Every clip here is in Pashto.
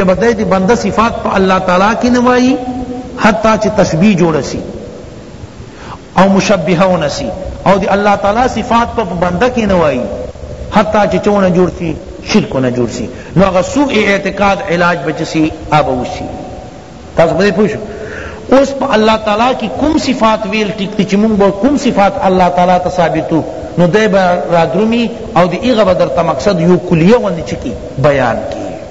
چه بدای دی بنده صفات په الله تعالی کی نوائی حتی چه تشبیح جوڑ سی او مشبهه ونسی او دی الله تعالی صفات په بنده کی نوائی حتی چه چونه جوڑ سی شرک نه جوړ سی نو هغه سوء اعتقاد علاج بچسی ابوسی تاسو به پوښ اوس په الله تعالی کی کوم صفات ویل ټیک تی چې موږ به کوم صفات الله تعالی ته ثابتو نو دی به رادرومی او دی ایغه به درته مقصد یو کلیه غوندې چکی بیان کی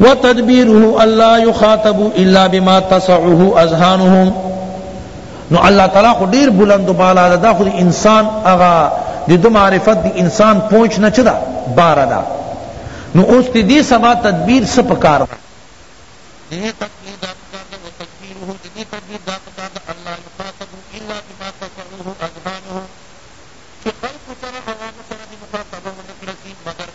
وتدبیره الا یخاطبو الا بما تسعه اذهانهم نو الله تعالی خو ډیر بلند و بالا ده دا خو دی انسان اغا دی دو معرفت دی انسان پوچ نه چدا بارا دا نو اس تی دی سبا تدبیر سپکار دا دی تدبیر دا پکار دا و تدبیره دی تدبیر دا پکار دا اللہ یخاطبو الا بما تسعه اذهانهم چی خلق سر عوام سر دی مخاطبه ونکرسی مگر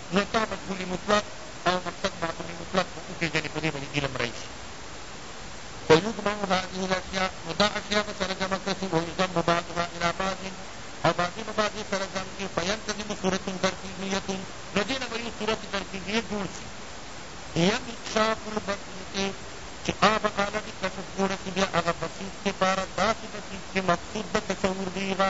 نو تا مفعول مطلق او مقصد معمول مطلق به وپېژنې په دې به دې علم راشي. فیجمع هذه الاشیاء نو دا اشیاء به سره جمع کړل شي ویضم بعضها الی بعض او بعضې به بعضې سره ضم شي فینتظم صورة ترکیبیة نو دې نه به یو صورت ترکیبیة جوړ شي ینکشاف البسیط چې هغه آله دې کشف جوړه شي بیا هغه بسیط دپاره داسې بسیط چې مقصود د تصور دې هغه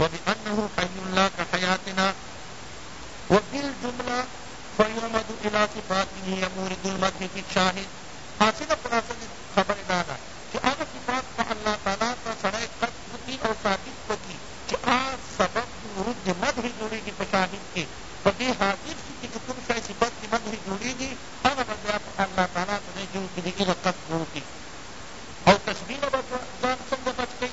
وبأنه حي لا كحياتنا وفي الجملة فيعمد الى صفاته يمورد المدح في الشاهد حاصله خلاصه د خبرې دا ده چې هغه صفات به الله تعالی ته سړی کش وکړي او ثابت به کړي چې هغه سبب د ورود د مدح جوړېږي په شاهد کې به دې حاضر شي چې د کوم شی صفت د مدح جوړېږي هغه به بیا په الله تعالی په دې جوړ کړي د هغه کش به وکړي او تشبیه نه به ځان څنګه بچ کړي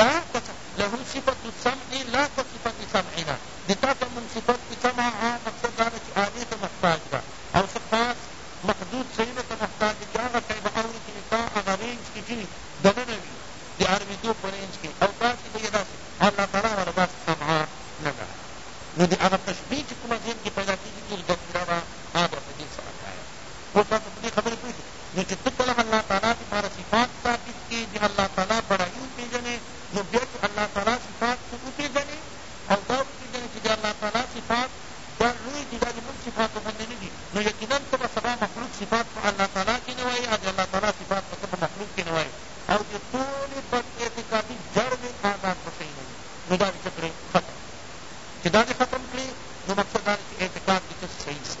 لا پس له صفت السمع لا په صفت سمع نه د تا په مونږ صفت کي سمع عام مقصد دا ده چي آلې ته محتاج ده او څه خاص محدود شيونو ته محتاج ده چي هغه شی به اوري چي د تا هغه رينج کي چي وي دننه وي د اوريدو په رينج کي او داسي به يې داسي الله تعالی والا داسي سمع نه ده نو د هغه تشبيه چي کومه ذهن کي پيدا کيږي اوس ګنجيره به آ بيا په دې سره کايم اوس تاسو په دې خبري پوه شوي نو چې ته کله الله تعالی دپاره صفات ثابت کړې د الله تعالی بډايي وپېژنې نو بيا چې الله تعالی صفات ته وپېژنې او دا وپېژنې چې د الله تعالی صفات دا لوی دي دا د موږ صفاتو غوندې نه دي نو يقيناً ته به سبا مخلوق صفات په الله تعالی کښې نه وايې او د الله تعالی صفات به ته په مخلوق کښې نه وايې او د ټولې بد اعتقادي جړ دې آزاد به صحيح نه وي نو دا دې څه کړې ختم کړې چې دا دې ختم کړې نو مقصد دا دې چې اعتقاد دې څه شي صحيح شي.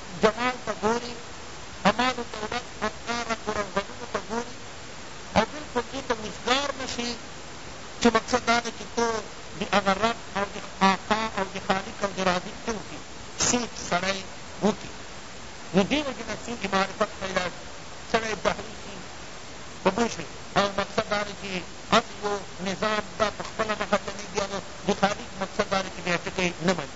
جمال ته ګوري، کمال الدولت، ښکلا، رنګ و رنځنونو ته ګوري او بلکل دې ته وزګار نه شي چې مقصد دا دی چې ته د هغه رب او د آقا او د خالق او د رازق څه وکړي؟ سوچ سړی وکړي. نو دې وجې نه سوء معرفت پیدا شي، سړی جهل شي، په پوه شوې، او مقصد دا دی چې هسې یو نظام دا په خپله مخه چلېږي او د خالق مقصد دا دی چې بیا ټکی نه مني.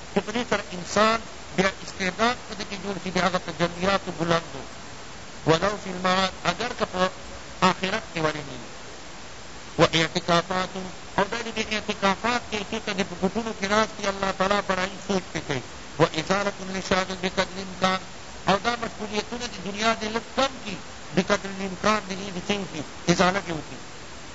چې په دې سره انسان بیا استعداد په ده کې جوړ شي د هغه تجلیاتو بلندو ولو فی المعاد اګر که په آخرت کې ولې نه وي و اعتکافات او دا دې بیا اعتکافات کوي څو ته دې په ګوټونو کې ناست دي الله تعالی بډایي سوچ پې کوي و ازالة النشاغل بقدر امکان او دا مشغولیتونه د دنیا دې لږ کم کړي بقدر الامکان دې دې څه وکړي ازاله دې وکړي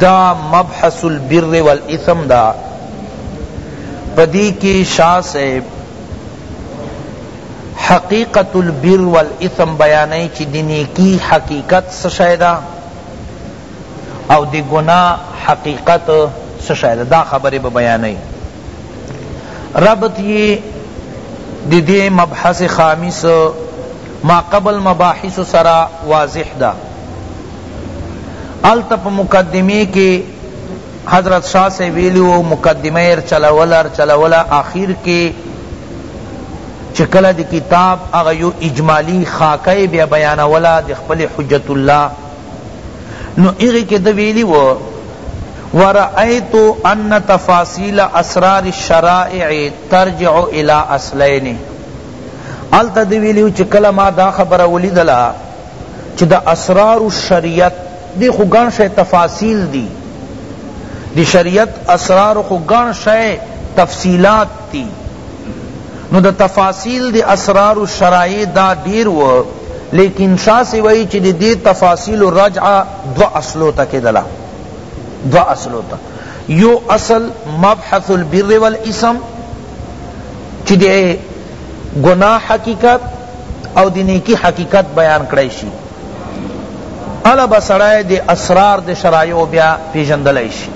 دا مبحث البر والاثم دا پدی کی شاہ صاحب حقیقت البر والاثم بیانی چی دی نیکی حقیقت سشای دا او دی گناہ حقیقت سشای دا, دا خبری بیانی ربط یہ دی دی مبحث خامس ما قبل مباحث سرا واضح دا هلته په مقدمه کې حضرت شاہ سے ویلی و مقدمه ار چلول ار چلول آخر کې چکل دی کتاب اغا یو اجمالی خاکه بیا بیانولا دی خپل حجت اللہ نو اغی که دی ویلی و ورأیت ان تفاصیل اسرار الشرائع ترجع الى اصلین التا دی ویلی و چکل ما دا خبر ولیدلا چی د اسرار الشریعت دی خو ګڼ شی تفاصیل دی دی شریعت اسرار خو ګڼ شی تفصیلات دی نو د تفاصیل دی اسرار الشرائع دا دیر و لیکن شاہ سے وئی چی دی, دی تفاصیل رجعہ دو اصلو تک دلا دو اصلو تک یو اصل مبحث البر والاسم چی دی گناہ حقیقت او دی نیکی حقیقت بیان کړای شی الا بسړای دی اسرار دی شرایو بیا پیژندلای شی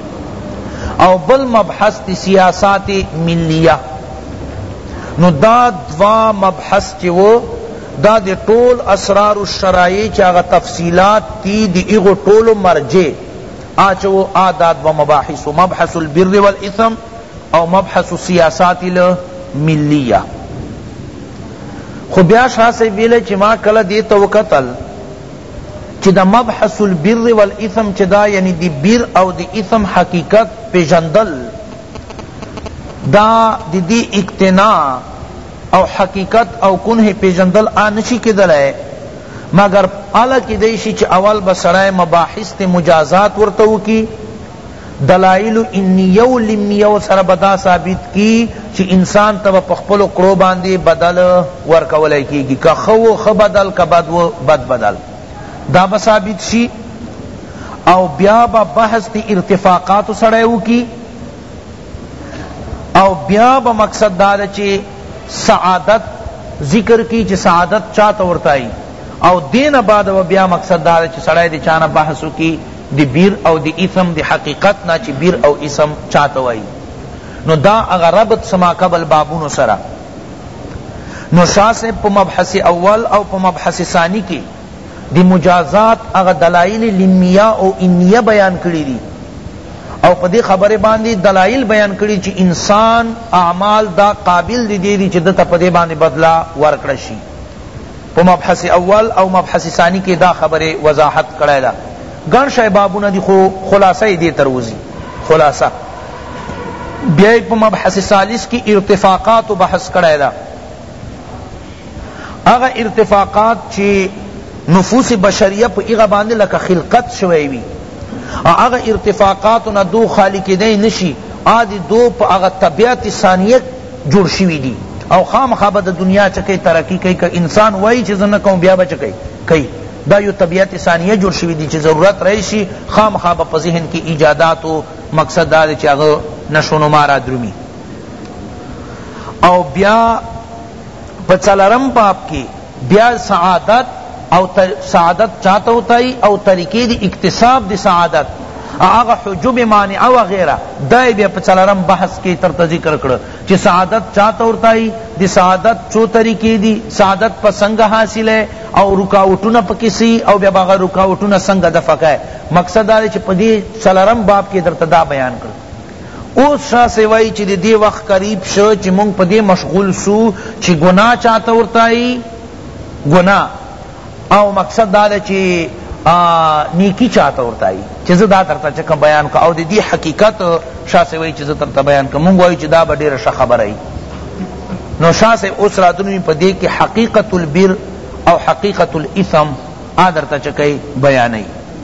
او بل مبحث دی سیاسات ملیه نو دا دوا مبحث چی وو دا دی ټول اسرار الشرایع چی هغه تفصیلات تی دی ایغو ټول مرجع آچو آ دا دوا مباحث مبحث البر والاثم او مبحث السیاسات الملیه خو بیا شاه صاحب ویلی چی ما کله دی ته وکتل چی دا مبحث البر والاثم چی دا یعنی دی بر او دی اثم حقیقت پیژندل دا دی دی اقتناع او حقیقت او کنه پیژندل آ نشی کدل ہے مگر الا کی دیشی چی اول بسڑای مباحث تی مجازات ورتو کی دلائل انیه و لمیه و سره به دا ثابت کی چی انسان ته به په خپلو کړو باندی بدل ورکول کیږی که ښه وو ښه بدل که بد وو بد بدل دا به ثابت شی او بیا به بحث دی ارتفاقاتو سره وکی او بیا به مقصد دا ده چی سعادت ذکر کی چی سعادت چا ته ورتای او دین بعد و بیا مقصد دا ده چی سړی دی چانه بحثو کی د بیر او د اثم د حقیقت نه چی بیر او اثم چاته وایی نو دا هغه ربط سماقبل بابونو سره نو شاه صاحب په مبحث اول او په مبحث ثانی کی د مجازات هغه دلائل لمیه او انیه بیان کړی دی او په دې خبره باندې دلایل بیان کړي چې انسان اعمال دا قابل دي دي چې د ته په دې باندې بدلا ورکړ شي په مبحث اول او مبحث ثانی کې دا خبره وضاحت کړی ده ګڼ شی بابونه دي خو خلاصه یې دې تر وځي خلاصه بیا په مبحث ثالث کې ارتفاقات بحث کړی ده هغه ارتفاقات چې نفوس بشریه په هغه باندې لکه خلقت شوی وي او هغه ارتفاقات نه دو خالی کیدای نشی آدی دو پا هغه طبیعت ثانیه جوړ شوی دی او خامخا به د دنیا چکی ترقی کئی که انسان وای چی زه نه کوم بیا به چکی کئی دا یو طبیعت ثانیه جوړ شوی دی چی ضرورت رئیسی خامخا به په ذهن کی ایجادات و مقصد دا دی چی هغه نشونما را درومی او بیا په څلرم باب کی بیا سعادت او سعادت چاته وتای او طریقې د اکتساب د سعادت او هغه حجب مانعه وغیره دا بیا په څلورم بحث کې ترته ذکر کړ چې سعادت چاته ورتای د سعادت چو طریقې دي سعادت په څنګه حاصل ہے او رکاوټونه پکې سي او بیا هغه رکاوټونه څنګه دفع کای مقصد دا چې په دې څلورم باب کې درته دا بیان کړ اوس شاه صیب وایی چی دی وخت قریب شو چی مونږ په دی مشغول سو چی ګناه چاته ورتایی ګناه او مقصد دا ده چی نیکی چاته ورتایی چی زه دا درته چکه بیان که او دی حقیقت شاه صیب وایی چی زه درته بیان که مونږ وایی چی دا به ډیره ښه خبره ای نو شاه صاحب اوس راتلوی په دې کې حقیقت البر او حقیقت الاثم آ درته چکه بیانای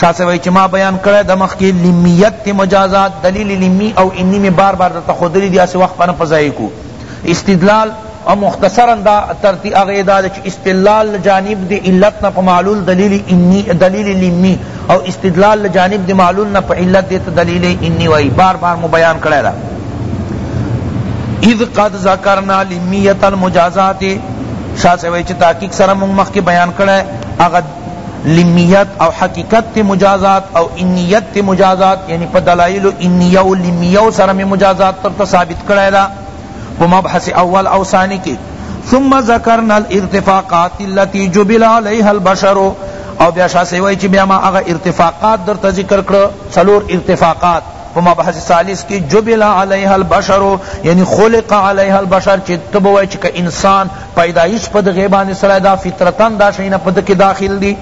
شاہ سے وی چما بیان کرے دمخ کی لمیت تی مجازات دلیل لمی او انی میں بار بار درتا خودلی دی اسی وقت پانا پزائی کو استدلال او مختصرا دا ترتی اغی دا چی استدلال لجانب دی علت نا پا معلول دلیل انی دلیل لمی او استدلال لجانب دی معلول نا پا علت دی دلیل انی وی بار بار مو بیان کرے دا اذ قد ذکرنا لمیت المجازات شاہ سے وی چی تحقیق سرمون مخ کی بیان کرے اغد لمیت او حقیقت تی مجازات او انیت تی مجازات یعنی پا دلائل انیہ و لمیہ سره می مجازات تر تا ثابت کړی دا پا مبحث اول او ثانی کی ثم ذکرنا الارتفاقات التي جبل عليها البشر او بیا شاہ سیوی چی بیا ما اغا ارتفاقات در تا ذکر کر سلور ارتفاقات پا مبحث ثالث کی جبل علیها البشر یعنی خلق علیها البشر چی تبوی چی انسان پیدایش په دغې باندې سره دا فطرتاً دا شیونه په ده کې داخل دي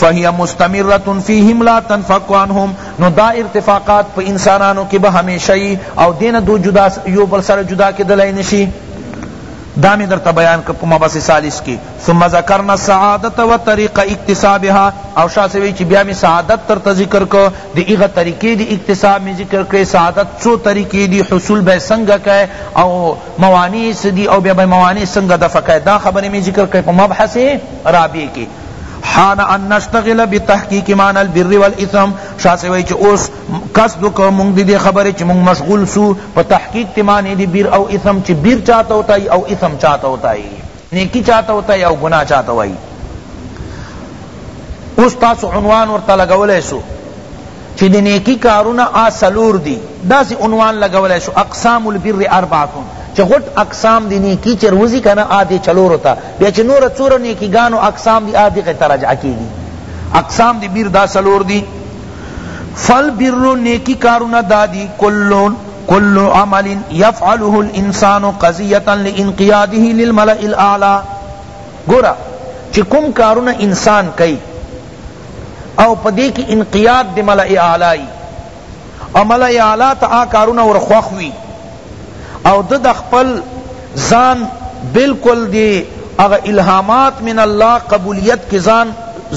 فهي مستمرة فيهم لا تنفك عنهم نو دا ارتفاقات په انسانانو کې به همیشه او دین دو جدا یو بل سره جدا کېدلای نشي دا می در بیان ک په مبحث ثالث کی ثم ذکرنا السعادت و طریق اکتسابها او شاہ سوی چی بیا می سعادت تر تذکر کو دی ایغه طریقې دی اکتساب می ذکر کړي سعادت څو طریقې دی حصول به څنګه کای او موانع څه دي او بیا به موانع څنګه دفع کړی دا خبرې مې ذکر کړې په مبحث رابع کې حان ان نشتغل بتحقیق معنی البر والاثم شاہ سے وی چ اوس قصد کو مونگ دی دے خبر چ مونگ مشغول سو پا تحقیق تی معنی دی بر او اثم چ بر چاہتا ہوتا ہے او اثم چاہتا ہوتا ہے نیکی چاته وته یو گناہ چاته وای اوس تاسو عنوان ورته لګولای سو چې د نیکی کارونه آ سلور دی داسې عنوان لګولای شو اقسام البر اربعتون چې غټ اقسام دی نیکی چې روزی کنه آ دی چلورو ته بیا چې نور څور نیکی ګانو اقسام دی آ دی غته راجع کیږي اقسام دی بیر دا سلور دی فالبر نیکی کارونه دادی کلون کل عمل یفعله الانسان قضیتا لانقیاده للملئ الاعلی گورا چی کم کارونه انسان کئی او پدې کې انقیاد د ملأ اعلی او ملأ اعلی ته کارونه ور خوښوي او ده د خپل ځان بالکل دی هغه الهامات من الله قبولیت کی ځان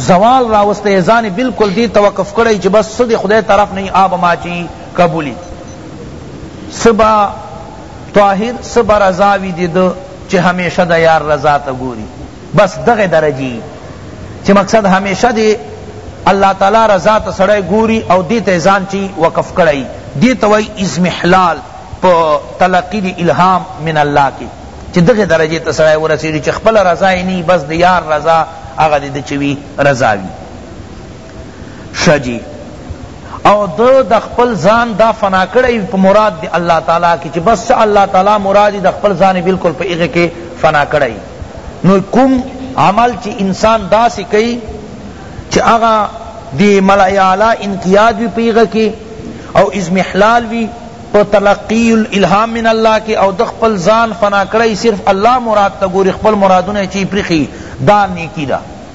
زوال راوسته ځان بالکل دی توقف کړی چې بس صد خدای طرف نه آب ما چی قبولی سبا طاهر سبا رضاوی دی دو چې همیشه د یار رضا ته ګوری بس دغه درجی یی چی مقصد همیشه دی الله تعالی رضا ته سړی ګوری او دی ته ځان چی وقف کړی دی ته وای اضمحلال په تلقی دی الهام من الله کی چی دغه درجه ته سړی ورسیږی چی خپل رضا یی نه بس دی یار رضا هغه دی چی وی رضا وی شجی او دو د خپل ځان دا فنا کړی په مراد دی الله تعالی کی چې بس الله تعالی مرادی د خپل ځان بالکل په هغه کې فنا کړی نو کوم عمل چی انسان داسی کئی چی اغا دی ملعی اعلی انقیاد وی پیغا کی او ازمحلال وی پا تلقی الالہام من اللہ کی او دخپل زان فنا کرائی صرف اللہ مراد تا گوری خپل مرادونا چی پریخی دا نیکی دا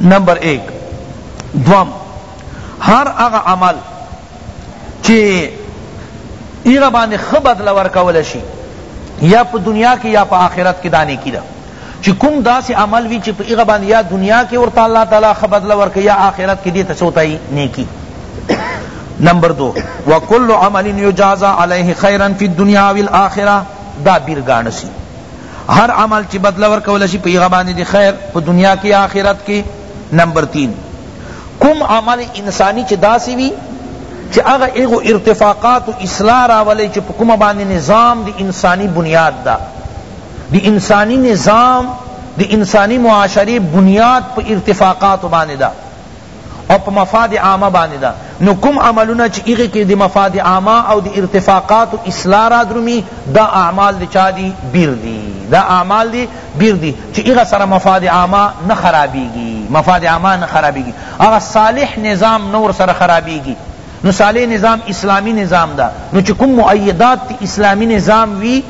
نمبر ایک دوم هر هغه عمل چې ایغه باندې ښه بدله ورکول شي یا په دنیا کې یا په آخرت کې دا نیکي ده چې کوم داسې عمل وي چې په ایغه باندې یا دنیا کې ورته الله تعالی ښه بدله ورکړي یا آخرت کې دې ته څه وتایي نیکي نمبر دو وکل عمل یجازا علیه خیرا فی الدنیا والآخرہ دا بیرگانسی هر عمل چی بدله ورکول شی په هغه باندی دی خیر په دنیا کی یا آخرت کی نمبر تین کوم عمل انسانی چی داسی وی چی هغه هغو ارتفاقات و اصلاح راولی چی په کومه باندی نظام دی انسانی بنیاد دا دی انسانی نظام دی انسانی معاشری بنیاد په ارتفاقات باندی دا او په مفاد عامه باندې ده نو کوم عملونه چې هغې کې د مفاد عامه او د ارتفاقاتو اصلاح را درومي دا اعمال د چا دي بیر دي دا اعمال دي بیر دي چې هغه سره مفاد عامه نه خرابېږي مفاد عامه نه خرابېږي هغه صالح نظام نور سره خرابېږي نو صالح نظام اسلامی نظام دا نو چی کوم مؤیدات تی اسلامی نظام وی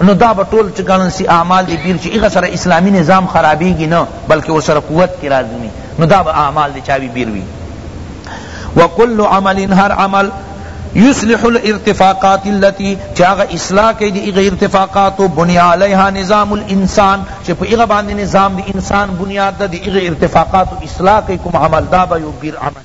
نو دا به ټول چه ګڼل سی اعمال دی پیر چه ایغه سره اسلامی نظام خرابیږي نه بلکه ورسره قوت کی راځمی نو دا به اعمال دی چاوی بیر وی وکل عمل هر عمل یصلح الارتفاقات اللتی چاغ اصلاح کی دی اغی ارتفاقات بنی علیها نظام الانسان چی پا اغا باندی نظام دی انسان بنیاد دی اغی ارتفاقات اصلاح کی کم عمل دابا یو بیر عمل